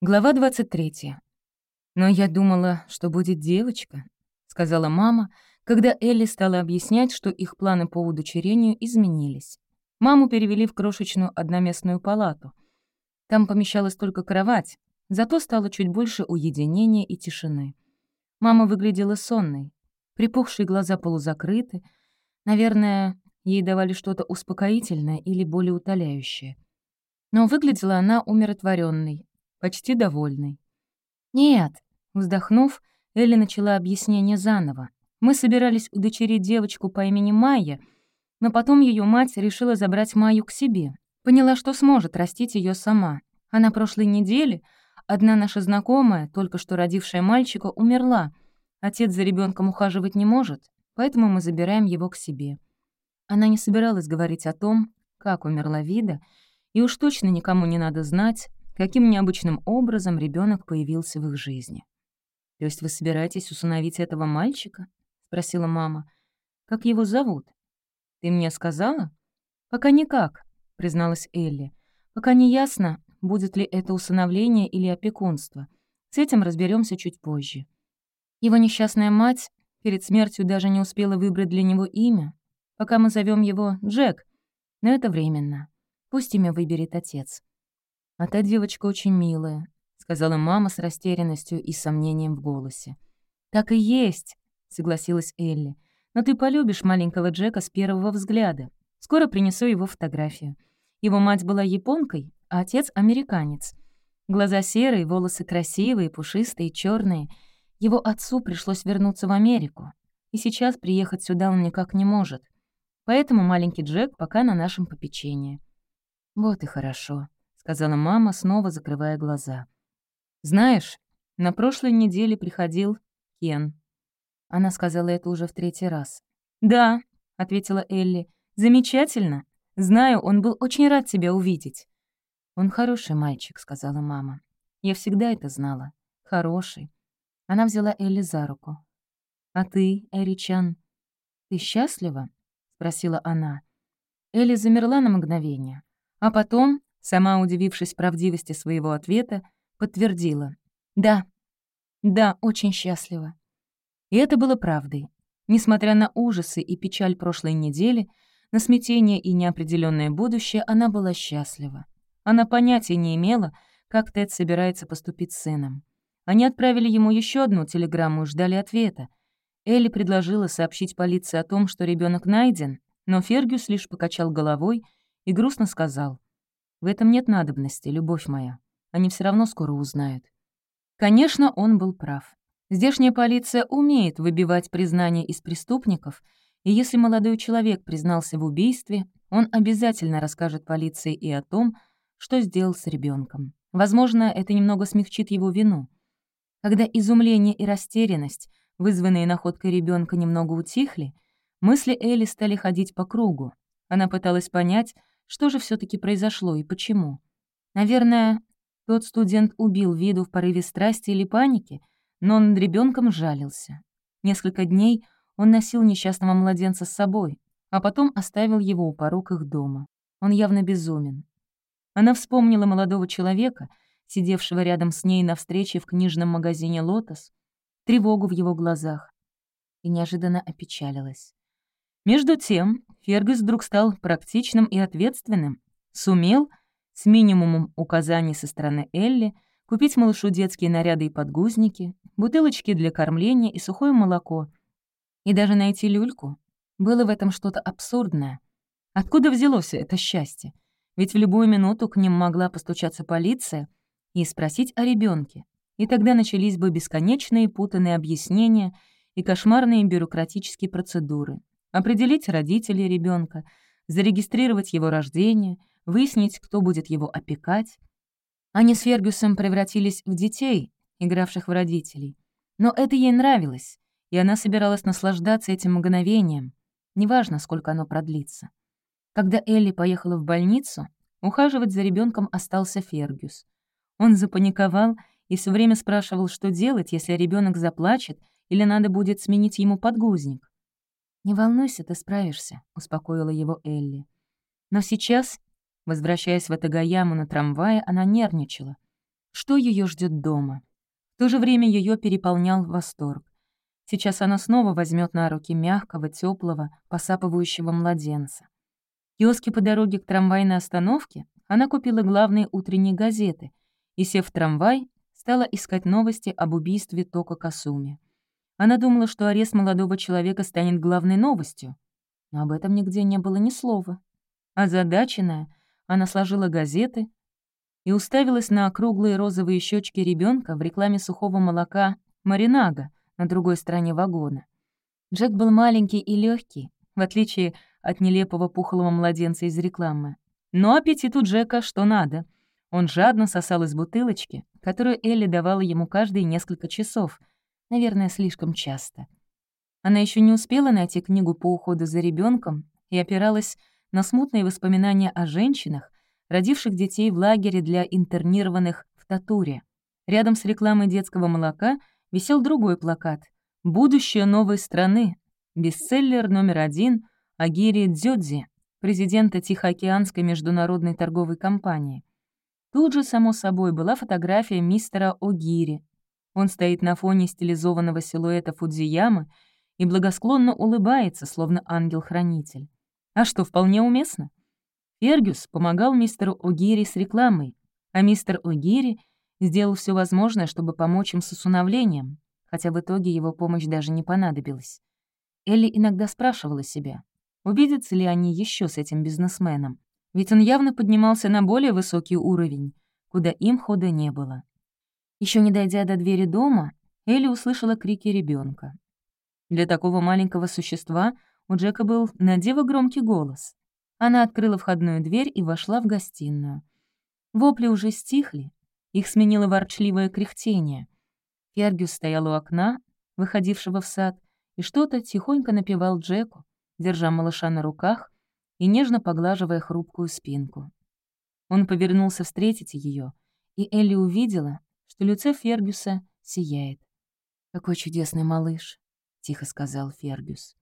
Глава 23. «Но я думала, что будет девочка», — сказала мама, когда Элли стала объяснять, что их планы по удочерению изменились. Маму перевели в крошечную одноместную палату. Там помещалась только кровать, зато стало чуть больше уединения и тишины. Мама выглядела сонной, припухшие глаза полузакрыты. Наверное, ей давали что-то успокоительное или более утоляющее. Но выглядела она умиротворенной, почти довольной. «Нет», — вздохнув, Элли начала объяснение заново. «Мы собирались удочерить девочку по имени Майя, но потом ее мать решила забрать Майю к себе. Поняла, что сможет растить ее сама. А на прошлой неделе одна наша знакомая, только что родившая мальчика, умерла. Отец за ребенком ухаживать не может, поэтому мы забираем его к себе». Она не собиралась говорить о том, как умерла Вида, и уж точно никому не надо знать, каким необычным образом ребенок появился в их жизни. «То есть вы собираетесь усыновить этого мальчика?» — спросила мама. «Как его зовут?» «Ты мне сказала?» «Пока никак», — призналась Элли. «Пока не ясно, будет ли это усыновление или опекунство. С этим разберемся чуть позже». Его несчастная мать перед смертью даже не успела выбрать для него имя. Пока мы зовем его Джек, но это временно. Пусть имя выберет отец. «А та девочка очень милая», — сказала мама с растерянностью и сомнением в голосе. «Так и есть», — согласилась Элли. «Но ты полюбишь маленького Джека с первого взгляда. Скоро принесу его фотографию. Его мать была японкой, а отец — американец. Глаза серые, волосы красивые, пушистые, черные. Его отцу пришлось вернуться в Америку. И сейчас приехать сюда он никак не может. Поэтому маленький Джек пока на нашем попечении». «Вот и хорошо», сказала мама, снова закрывая глаза. «Знаешь, на прошлой неделе приходил Кен». Она сказала это уже в третий раз. «Да», — ответила Элли, — «замечательно. Знаю, он был очень рад тебя увидеть». «Он хороший мальчик», — сказала мама. «Я всегда это знала. Хороший». Она взяла Элли за руку. «А ты, Эричан, ты счастлива?» — спросила она. Элли замерла на мгновение, а потом Сама, удивившись правдивости своего ответа, подтвердила. «Да, да, очень счастлива». И это было правдой. Несмотря на ужасы и печаль прошлой недели, на смятение и неопределенное будущее, она была счастлива. Она понятия не имела, как Тед собирается поступить с сыном. Они отправили ему еще одну телеграмму и ждали ответа. Элли предложила сообщить полиции о том, что ребенок найден, но Фергюс лишь покачал головой и грустно сказал — в этом нет надобности, любовь моя. Они все равно скоро узнают. Конечно, он был прав. Здешняя полиция умеет выбивать признания из преступников, и если молодой человек признался в убийстве, он обязательно расскажет полиции и о том, что сделал с ребенком. Возможно, это немного смягчит его вину. Когда изумление и растерянность, вызванные находкой ребенка, немного утихли, мысли Элли стали ходить по кругу. Она пыталась понять, что же все таки произошло и почему? Наверное, тот студент убил виду в порыве страсти или паники, но он над ребенком жалился. Несколько дней он носил несчастного младенца с собой, а потом оставил его у порог их дома. Он явно безумен. Она вспомнила молодого человека, сидевшего рядом с ней на встрече в книжном магазине «Лотос», тревогу в его глазах, и неожиданно опечалилась. Между тем, Фергюс вдруг стал практичным и ответственным. Сумел, с минимумом указаний со стороны Элли, купить малышу детские наряды и подгузники, бутылочки для кормления и сухое молоко. И даже найти люльку. Было в этом что-то абсурдное. Откуда взялось это счастье? Ведь в любую минуту к ним могла постучаться полиция и спросить о ребенке. И тогда начались бы бесконечные путанные объяснения и кошмарные бюрократические процедуры определить родителей ребенка, зарегистрировать его рождение, выяснить, кто будет его опекать. Они с Фергюсом превратились в детей, игравших в родителей. Но это ей нравилось, и она собиралась наслаждаться этим мгновением, неважно, сколько оно продлится. Когда Элли поехала в больницу, ухаживать за ребенком остался Фергюс. Он запаниковал и все время спрашивал, что делать, если ребенок заплачет или надо будет сменить ему подгузник. «Не волнуйся, ты справишься», — успокоила его Элли. Но сейчас, возвращаясь в Атагаяму на трамвае, она нервничала. что ее ждет дома. В то же время ее переполнял восторг. Сейчас она снова возьмет на руки мягкого, теплого, посапывающего младенца. В по дороге к трамвайной остановке она купила главные утренние газеты и, сев в трамвай, стала искать новости об убийстве Тока Касуми. Она думала, что арест молодого человека станет главной новостью, но об этом нигде не было ни слова. Озадаченная, она сложила газеты и уставилась на округлые розовые щечки ребенка в рекламе сухого молока «Маринага» на другой стороне вагона. Джек был маленький и легкий, в отличие от нелепого пухлого младенца из рекламы. Но аппетит у Джека что надо. Он жадно сосал из бутылочки, которую Элли давала ему каждые несколько часов, наверное, слишком часто. Она еще не успела найти книгу по уходу за ребенком и опиралась на смутные воспоминания о женщинах, родивших детей в лагере для интернированных в Татуре. Рядом с рекламой детского молока висел другой плакат «Будущее новой страны», бестселлер номер один Агири Дзёдзи, президента Тихоокеанской международной торговой компании. Тут же, само собой, была фотография мистера Огири. Он стоит на фоне стилизованного силуэта Фудзиямы и благосклонно улыбается, словно ангел-хранитель. А что, вполне уместно? Фергюс помогал мистеру Огири с рекламой, а мистер Огири сделал все возможное, чтобы помочь им с усыновлением, хотя в итоге его помощь даже не понадобилась. Элли иногда спрашивала себя, увидятся ли они еще с этим бизнесменом, ведь он явно поднимался на более высокий уровень, куда им хода не было. Еще не дойдя до двери дома, Элли услышала крики ребенка. Для такого маленького существа у Джека был надево громкий голос. Она открыла входную дверь и вошла в гостиную. Вопли уже стихли, их сменило ворчливое кряхтение. Фергюс стоял у окна, выходившего в сад, и что-то тихонько напевал Джеку, держа малыша на руках и нежно поглаживая хрупкую спинку. Он повернулся встретить ее, и Элли увидела, что лицо Фергюса сияет. «Какой чудесный малыш!» — тихо сказал Фергюс.